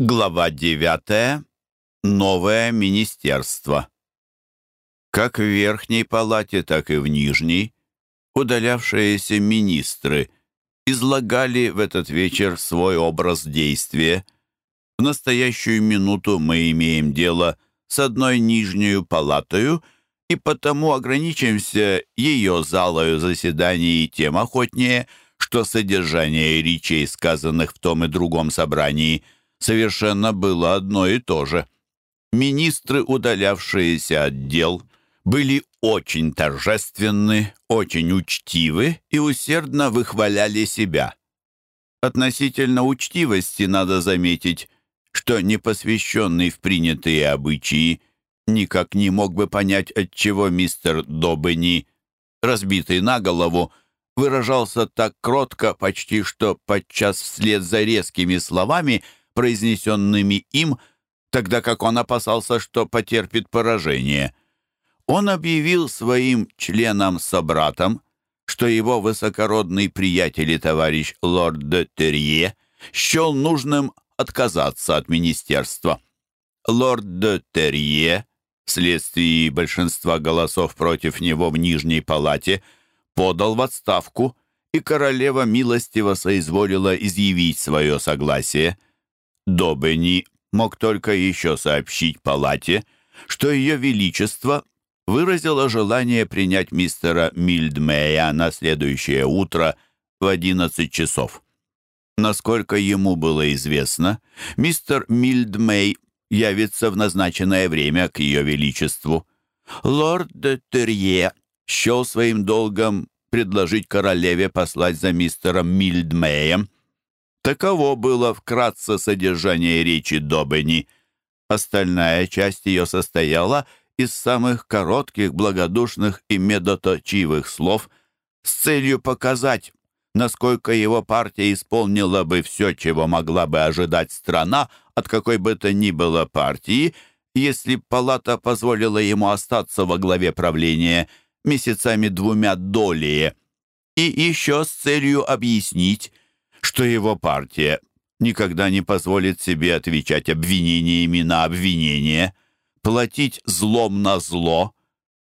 Глава 9. Новое министерство. Как в верхней палате, так и в нижней удалявшиеся министры излагали в этот вечер свой образ действия. В настоящую минуту мы имеем дело с одной нижнюю палатою и потому ограничимся ее залою заседаний тем охотнее, что содержание речей, сказанных в том и другом собрании – совершенно было одно и то же. Министры, удалявшиеся от дел, были очень торжественны, очень учтивы и усердно выхваляли себя. Относительно учтивости надо заметить, что непосвященный в принятые обычаи никак не мог бы понять, отчего мистер Добени, разбитый на голову, выражался так кротко, почти что подчас вслед за резкими словами – произнесенными им, тогда как он опасался, что потерпит поражение. Он объявил своим членам-собратам, что его высокородный приятель и товарищ лорд де Терье счел нужным отказаться от министерства. Лорд де Терье, вследствие большинства голосов против него в Нижней палате, подал в отставку, и королева милостиво соизволила изъявить свое согласие – Добени мог только еще сообщить палате, что ее величество выразило желание принять мистера Мильдмея на следующее утро в 11 часов. Насколько ему было известно, мистер Мильдмей явится в назначенное время к ее величеству. Лорд де Терье счел своим долгом предложить королеве послать за мистером Мильдмеем, Таково было вкратце содержание речи Добени. Остальная часть ее состояла из самых коротких, благодушных и медоточивых слов с целью показать, насколько его партия исполнила бы все, чего могла бы ожидать страна от какой бы то ни было партии, если палата позволила ему остаться во главе правления месяцами двумя долее, и еще с целью объяснить, что его партия никогда не позволит себе отвечать обвинениями на обвинения, платить злом на зло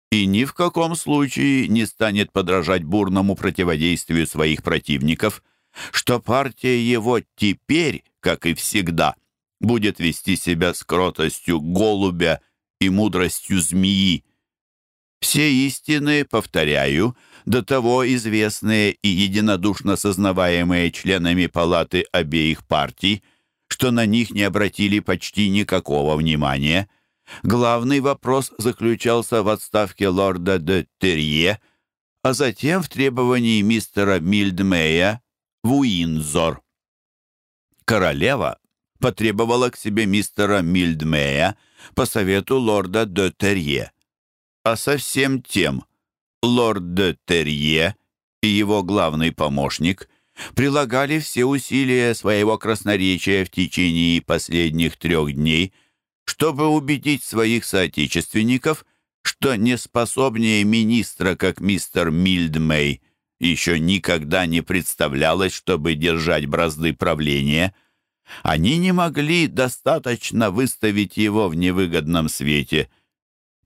и ни в каком случае не станет подражать бурному противодействию своих противников, что партия его теперь, как и всегда, будет вести себя с кротостью голубя и мудростью змеи. Все истины, повторяю, — до того известные и единодушно сознаваемые членами палаты обеих партий, что на них не обратили почти никакого внимания. Главный вопрос заключался в отставке лорда де Терье, а затем в требовании мистера Мильдмея в Уинзор. Королева потребовала к себе мистера Мильдмея по совету лорда де Терье, а совсем тем – лорд де Терье и его главный помощник прилагали все усилия своего красноречия в течение последних трех дней, чтобы убедить своих соотечественников, что неспособнее министра, как мистер Мильдмей, еще никогда не представлялось, чтобы держать бразды правления. Они не могли достаточно выставить его в невыгодном свете.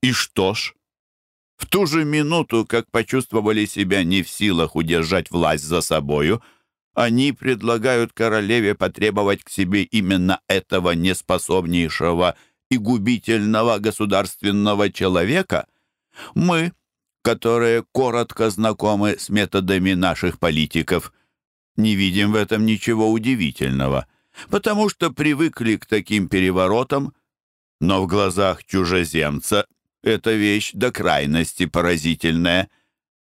И что ж, в ту же минуту, как почувствовали себя не в силах удержать власть за собою, они предлагают королеве потребовать к себе именно этого неспособнейшего и губительного государственного человека. Мы, которые коротко знакомы с методами наших политиков, не видим в этом ничего удивительного, потому что привыкли к таким переворотам, но в глазах чужеземца эта вещь до крайности поразительная.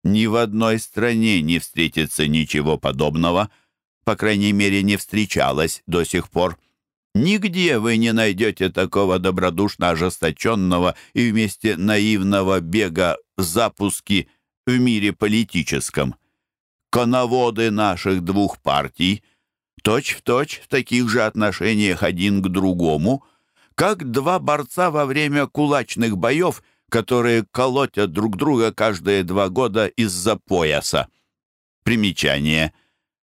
Ни в одной стране не встретится ничего подобного, по крайней мере, не встречалось до сих пор. Нигде вы не найдете такого добродушно ожесточенного и вместе наивного бега запуски в мире политическом. Коноводы наших двух партий точь-в-точь точь в таких же отношениях один к другому — как два борца во время кулачных боев, которые колотят друг друга каждые два года из-за пояса. Примечание.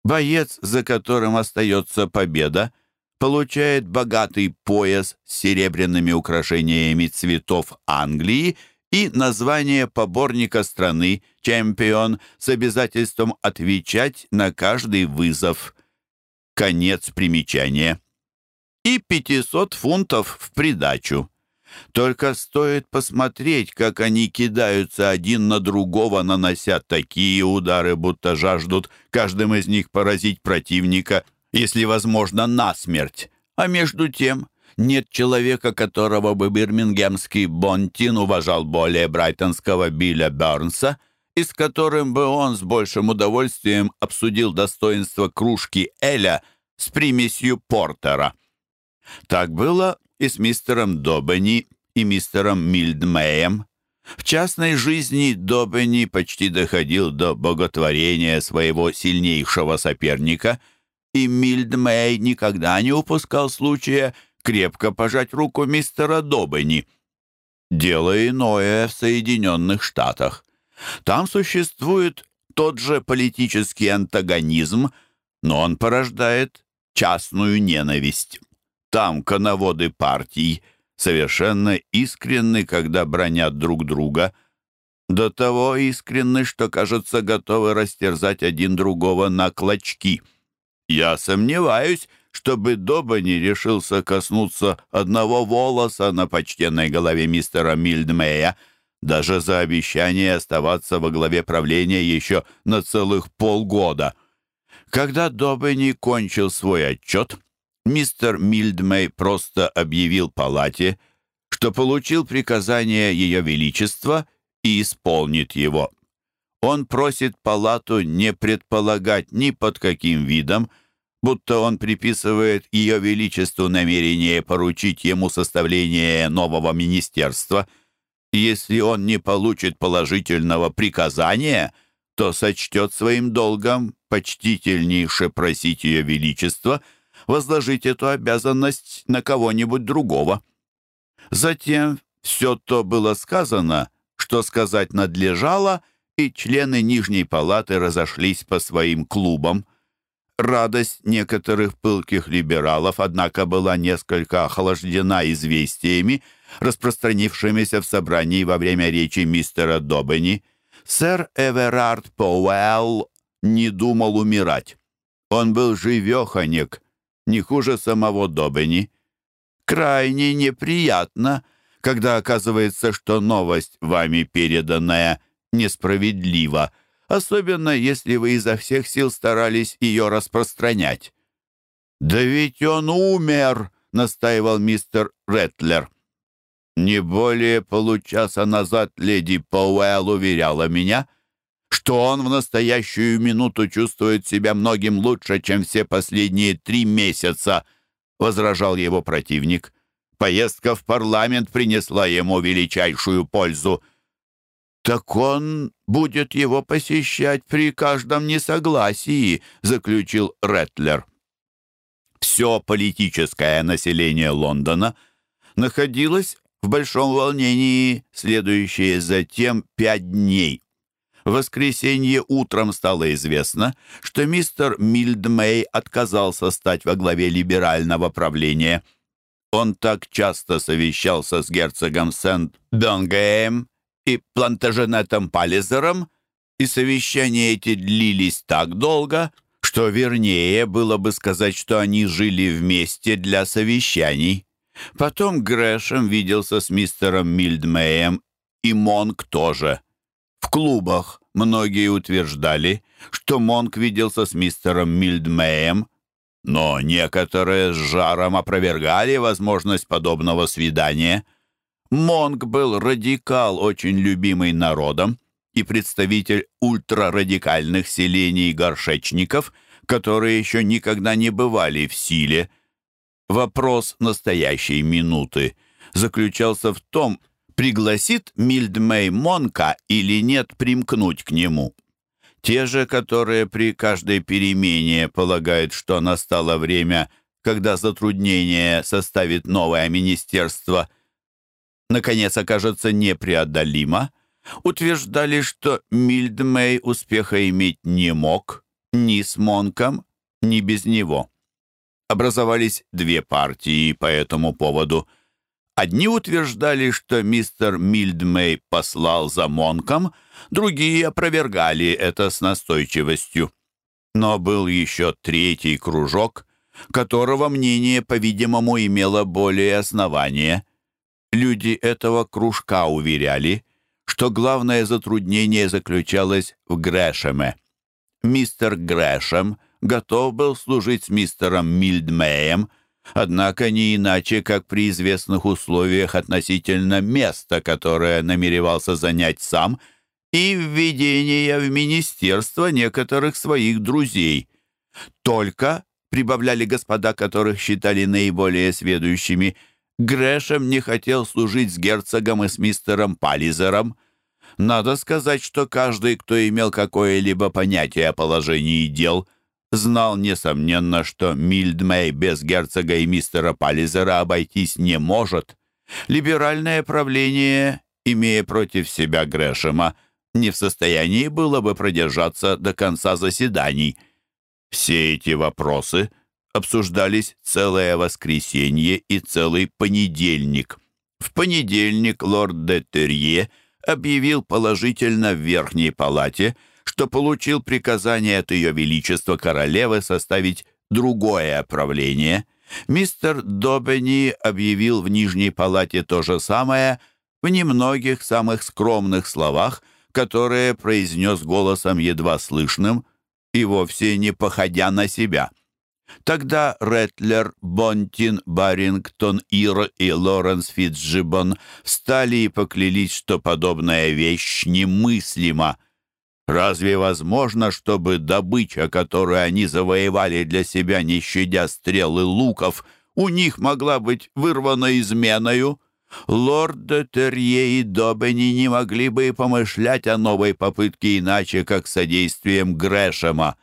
Боец, за которым остается победа, получает богатый пояс с серебряными украшениями цветов Англии и название поборника страны «Чемпион» с обязательством отвечать на каждый вызов. Конец примечания. И 500 фунтов в придачу. Только стоит посмотреть, как они кидаются один на другого, нанося такие удары, будто жаждут каждым из них поразить противника, если возможно, насмерть. А между тем нет человека, которого бы бирмингемский Бонтин уважал более брайтонского Билля Бернса, и с которым бы он с большим удовольствием обсудил достоинство кружки Эля с примесью портера. Так было и с мистером Добени и мистером Мильдмеем. В частной жизни Добени почти доходил до боготворения своего сильнейшего соперника, и Мильдмей никогда не упускал случая крепко пожать руку мистера Добени. Дело иное в Соединенных Штатах. Там существует тот же политический антагонизм, но он порождает частную ненависть. Там коноводы партий совершенно искренны, когда бронят друг друга, до того искренны, что, кажется, готовы растерзать один другого на клочки. Я сомневаюсь, чтобы Доба не решился коснуться одного волоса на почтенной голове мистера Мильдмея, даже за обещание оставаться во главе правления еще на целых полгода. Когда Добени кончил свой отчет, мистер Мильдмей просто объявил палате, что получил приказание Ее Величества и исполнит его. Он просит палату не предполагать ни под каким видом, будто он приписывает Ее Величеству намерение поручить ему составление нового министерства. Если он не получит положительного приказания, то сочтет своим долгом почтительнейше просить Ее Величества — возложить эту обязанность на кого-нибудь другого. Затем все то было сказано, что сказать надлежало, и члены Нижней палаты разошлись по своим клубам. Радость некоторых пылких либералов, однако, была несколько охлаждена известиями, распространившимися в собрании во время речи мистера Добени. Сэр Эверард Пауэлл не думал умирать. Он был живеханек, не хуже самого Добени. Крайне неприятно, когда оказывается, что новость, вами переданная, несправедлива, особенно если вы изо всех сил старались ее распространять. «Да ведь он умер!» — настаивал мистер Ретлер. Не более получаса назад леди Пауэлл уверяла меня — что он в настоящую минуту чувствует себя многим лучше, чем все последние три месяца», — возражал его противник. «Поездка в парламент принесла ему величайшую пользу». «Так он будет его посещать при каждом несогласии», — заключил Ретлер. Все политическое население Лондона находилось в большом волнении следующие затем пять дней. В воскресенье утром стало известно, что мистер Мильдмей отказался стать во главе либерального правления. Он так часто совещался с герцогом Сент-Бенгеем и плантаженетом Паллизером, и совещания эти длились так долго, что вернее было бы сказать, что они жили вместе для совещаний. Потом Грэшем виделся с мистером Мильдмеем, и Монк тоже – в клубах многие утверждали, что Монк виделся с мистером Мильдмеем, но некоторые с жаром опровергали возможность подобного свидания. Монк был радикал, очень любимый народом, и представитель ультрарадикальных селений горшечников, которые еще никогда не бывали в силе. Вопрос настоящей минуты заключался в том, пригласит Мильдмей Монка или нет примкнуть к нему. Те же, которые при каждой перемене полагают, что настало время, когда затруднение составит новое министерство, наконец окажется непреодолимо, утверждали, что Мильдмей успеха иметь не мог ни с Монком, ни без него. образовались две партии по этому поводу. Одни утверждали, что мистер Мильдмей послал за Монком, другие опровергали это с настойчивостью. Но был еще третий кружок, которого мнение, по-видимому, имело более основания. Люди этого кружка уверяли, что главное затруднение заключалось в Грэшеме. Мистер Грэшем готов был служить с мистером Мильдмеем, однако не иначе, как при известных условиях относительно места, которое намеревался занять сам, и введения в министерство некоторых своих друзей. Только, прибавляли господа, которых считали наиболее сведущими, Грэшем не хотел служить с герцогом и с мистером Паллизером. Надо сказать, что каждый, кто имел какое-либо понятие о положении дел, знал, несомненно, что Мильдмей без герцога и мистера Паллизера обойтись не может. Либеральное правление, имея против себя Грэшема, не в состоянии было бы продержаться до конца заседаний. Все эти вопросы обсуждались целое воскресенье и целый понедельник. В понедельник лорд де Терье объявил положительно в Верхней Палате, что получил приказание от Ее Величества Королевы составить другое правление. Мистер Добени объявил в Нижней Палате то же самое в немногих самых скромных словах, которые произнес голосом едва слышным и вовсе не походя на себя. Тогда Ретлер, Бонтин, Барингтон, Ир и Лоренс Фитцджибон встали и поклялись, что подобная вещь немыслима. Разве возможно, чтобы добыча, которую они завоевали для себя, не щадя стрелы луков, у них могла быть вырвана изменою? Лорд де Терье и Добени не могли бы и помышлять о новой попытке иначе, как содействием Грэшема.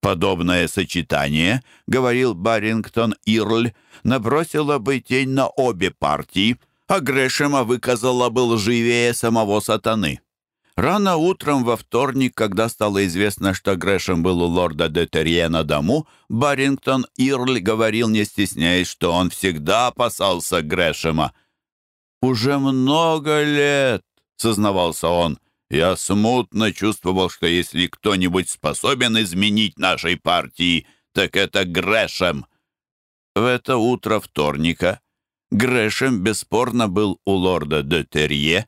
Подобное сочетание, говорил Барингтон Ирль, набросило бы тень на обе партии, а Грэшема выказала бы лживее самого сатаны. Рано утром во вторник, когда стало известно, что Грэшем был у лорда де Терье на дому, Барингтон Ирль говорил, не стесняясь, что он всегда опасался Грэшема. «Уже много лет», — сознавался он, — «я смутно чувствовал, что если кто-нибудь способен изменить нашей партии, так это Грэшем». В это утро вторника Грэшем бесспорно был у лорда де Терье,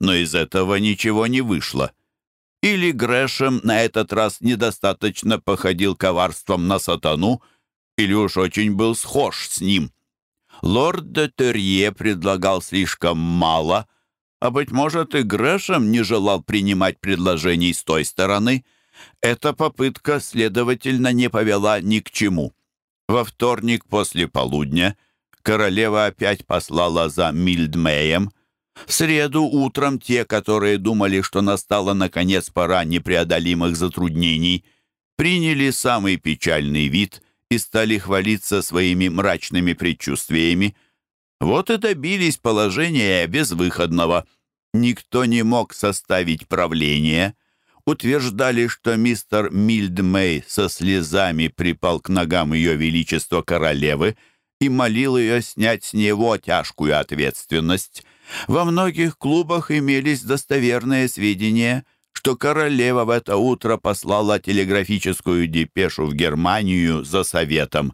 но из этого ничего не вышло. Или Грэшем на этот раз недостаточно походил коварством на сатану, или уж очень был схож с ним. Лорд де Терье предлагал слишком мало, а, быть может, и Грэшем не желал принимать предложений с той стороны. Эта попытка, следовательно, не повела ни к чему. Во вторник после полудня королева опять послала за Мильдмеем. В среду утром те, которые думали, что настала наконец пора непреодолимых затруднений, приняли самый печальный вид и стали хвалиться своими мрачными предчувствиями. Вот и добились положения безвыходного. Никто не мог составить правление. Утверждали, что мистер Мильдмей со слезами припал к ногам ее величества королевы и молил ее снять с него тяжкую ответственность. Во многих клубах имелись достоверные сведения – что королева в это утро послала телеграфическую депешу в Германию за советом.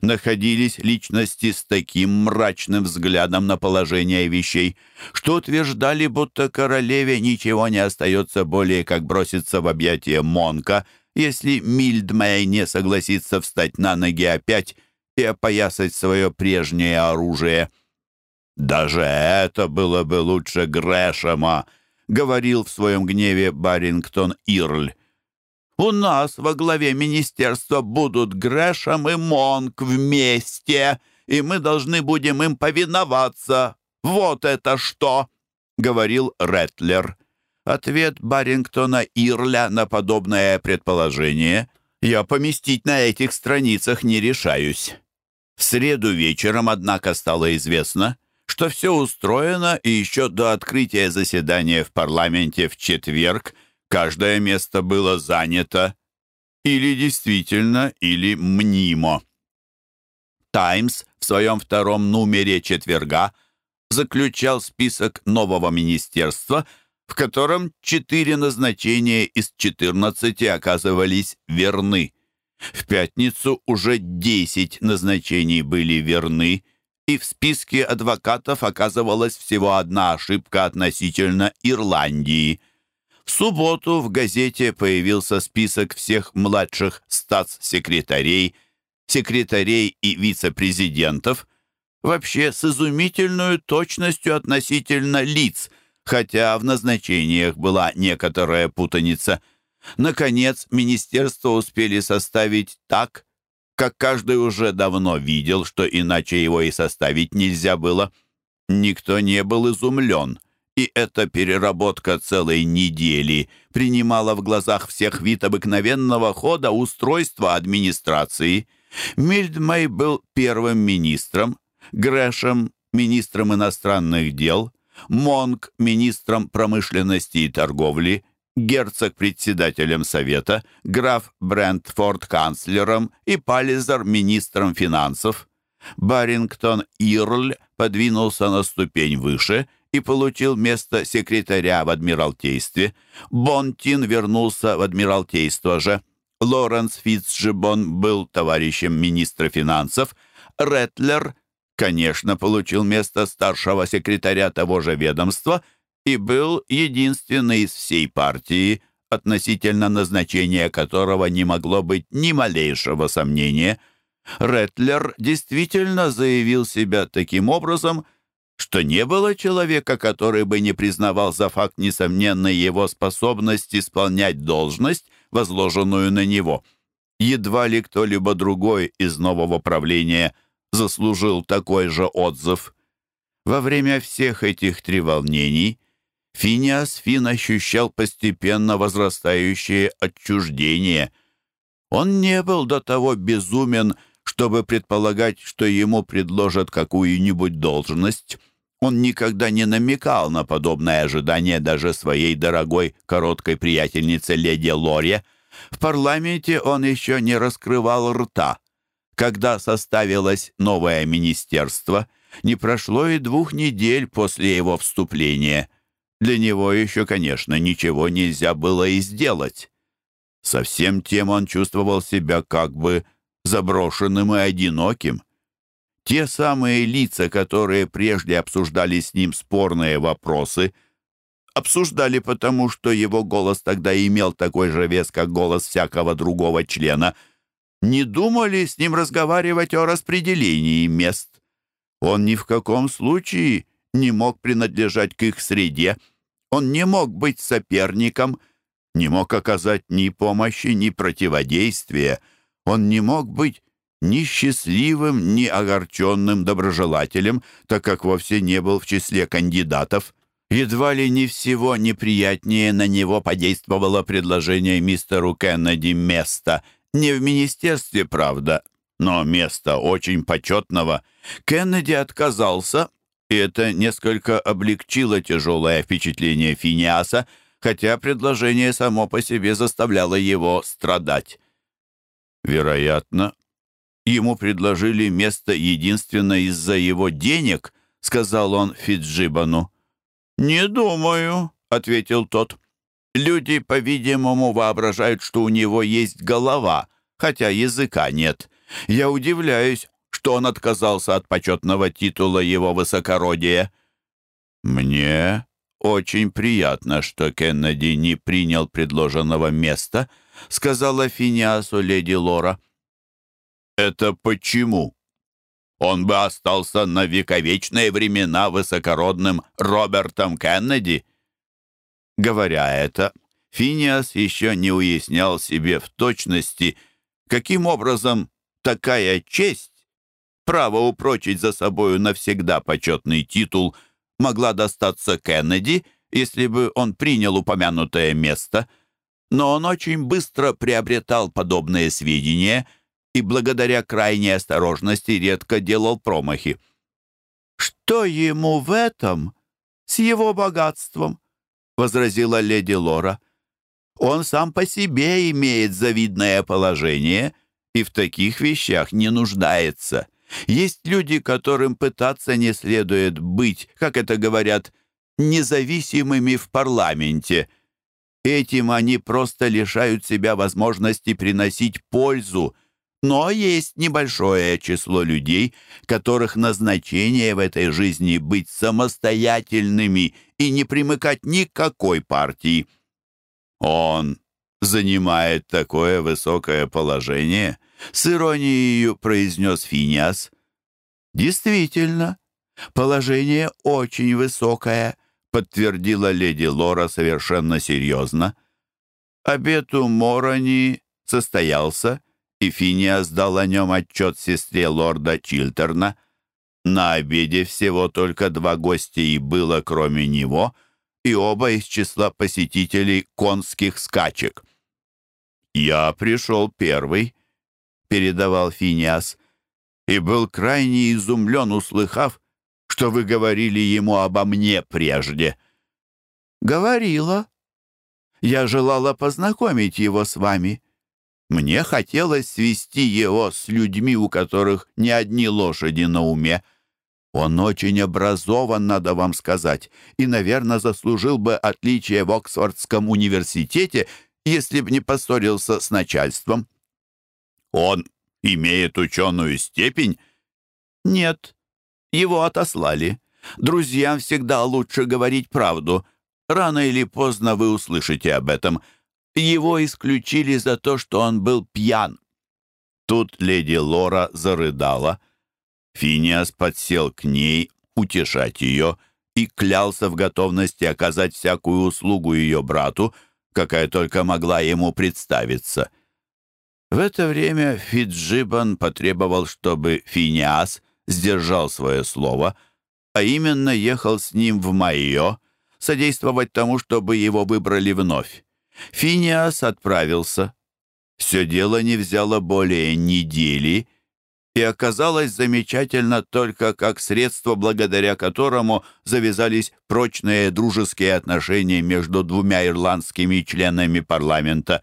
Находились личности с таким мрачным взглядом на положение вещей, что утверждали, будто королеве ничего не остается более, как броситься в объятия Монка, если Мильдмей не согласится встать на ноги опять и опоясать свое прежнее оружие. Даже это было бы лучше Грэшема, говорил в своем гневе Барингтон Ирль. «У нас во главе министерства будут Грэшем и Монк вместе, и мы должны будем им повиноваться. Вот это что!» — говорил Ретлер. Ответ Барингтона Ирля на подобное предположение я поместить на этих страницах не решаюсь. В среду вечером, однако, стало известно — что все устроено, и еще до открытия заседания в парламенте в четверг каждое место было занято или действительно, или мнимо. Таймс» в своем втором номере четверга заключал список нового министерства, в котором четыре назначения из 14 оказывались верны. В пятницу уже 10 назначений были верны, и в списке адвокатов оказывалась всего одна ошибка относительно Ирландии. В субботу в газете появился список всех младших статс-секретарей, секретарей и вице-президентов, вообще с изумительной точностью относительно лиц, хотя в назначениях была некоторая путаница. Наконец, министерство успели составить так, как каждый уже давно видел, что иначе его и составить нельзя было. Никто не был изумлен, и эта переработка целой недели принимала в глазах всех вид обыкновенного хода устройства администрации. Мильдмей был первым министром, Грэшем — министром иностранных дел, Монк — министром промышленности и торговли, герцог председателем Совета, граф Брентфорд канцлером и Паллизер министром финансов. Барингтон Ирль подвинулся на ступень выше и получил место секретаря в Адмиралтействе. Бонтин вернулся в Адмиралтейство же. Лоренс Фитцжибон был товарищем министра финансов. Ретлер, конечно, получил место старшего секретаря того же ведомства – и был единственный из всей партии, относительно назначения которого не могло быть ни малейшего сомнения. Ретлер действительно заявил себя таким образом, что не было человека, который бы не признавал за факт несомненной его способность исполнять должность, возложенную на него. Едва ли кто-либо другой из нового правления заслужил такой же отзыв. Во время всех этих треволнений Финиас Фин ощущал постепенно возрастающее отчуждение. Он не был до того безумен, чтобы предполагать, что ему предложат какую-нибудь должность. Он никогда не намекал на подобное ожидание даже своей дорогой короткой приятельнице леди Лоре. В парламенте он еще не раскрывал рта. Когда составилось новое министерство, не прошло и двух недель после его вступления – для него еще, конечно, ничего нельзя было и сделать. Со всем тем он чувствовал себя как бы заброшенным и одиноким. Те самые лица, которые прежде обсуждали с ним спорные вопросы, обсуждали потому, что его голос тогда имел такой же вес, как голос всякого другого члена, не думали с ним разговаривать о распределении мест. Он ни в каком случае не мог принадлежать к их среде. Он не мог быть соперником, не мог оказать ни помощи, ни противодействия. Он не мог быть ни счастливым, ни огорченным доброжелателем, так как вовсе не был в числе кандидатов. Едва ли не всего неприятнее на него подействовало предложение мистеру Кеннеди места. Не в министерстве, правда, но место очень почетного. Кеннеди отказался, и это несколько облегчило тяжелое впечатление Финиаса, хотя предложение само по себе заставляло его страдать. «Вероятно, ему предложили место единственно из-за его денег», — сказал он Фиджибану. «Не думаю», — ответил тот. «Люди, по-видимому, воображают, что у него есть голова, хотя языка нет. Я удивляюсь, что он отказался от почетного титула его высокородия. «Мне очень приятно, что Кеннеди не принял предложенного места», сказала Финиасу леди Лора. «Это почему?» Он бы остался на вековечные времена высокородным Робертом Кеннеди. Говоря это, Финиас еще не уяснял себе в точности, каким образом такая честь право упрочить за собою навсегда почетный титул могла достаться Кеннеди, если бы он принял упомянутое место, но он очень быстро приобретал подобные сведения и благодаря крайней осторожности редко делал промахи. «Что ему в этом с его богатством?» — возразила леди Лора. «Он сам по себе имеет завидное положение и в таких вещах не нуждается». Есть люди, которым пытаться не следует быть, как это говорят, независимыми в парламенте. Этим они просто лишают себя возможности приносить пользу. Но есть небольшое число людей, которых назначение в этой жизни быть самостоятельными и не примыкать ни к какой партии. Он занимает такое высокое положение, с иронией произнес Финиас. Действительно, положение очень высокое, подтвердила леди Лора совершенно серьезно. Обед у Морони состоялся, и Финиас дал о нем отчет сестре лорда Чилтерна. На обеде всего только два гостя и было, кроме него, и оба из числа посетителей конских скачек. «Я пришел первый», — передавал Финиас, «и был крайне изумлен, услыхав, что вы говорили ему обо мне прежде». «Говорила. Я желала познакомить его с вами. Мне хотелось свести его с людьми, у которых не одни лошади на уме. Он очень образован, надо вам сказать, и, наверное, заслужил бы отличие в Оксфордском университете, если б не поссорился с начальством. Он имеет ученую степень? Нет, его отослали. Друзьям всегда лучше говорить правду. Рано или поздно вы услышите об этом. Его исключили за то, что он был пьян. Тут леди Лора зарыдала. Финиас подсел к ней утешать ее и клялся в готовности оказать всякую услугу ее брату, какая только могла ему представиться. В это время Фиджибан потребовал, чтобы Финиас сдержал свое слово, а именно ехал с ним в Майо, содействовать тому, чтобы его выбрали вновь. Финиас отправился. Все дело не взяло более недели и оказалось замечательно только как средство, благодаря которому завязались прочные дружеские отношения между двумя ирландскими членами парламента.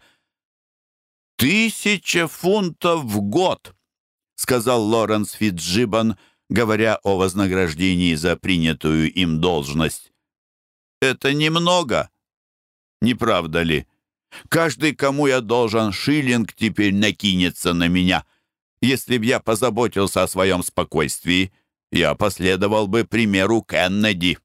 «Тысяча фунтов в год!» — сказал Лоренс Фитджибан, говоря о вознаграждении за принятую им должность. «Это немного, не правда ли? Каждый, кому я должен шиллинг, теперь накинется на меня. Если б я позаботился о своем спокойствии, я последовал бы примеру Кеннеди».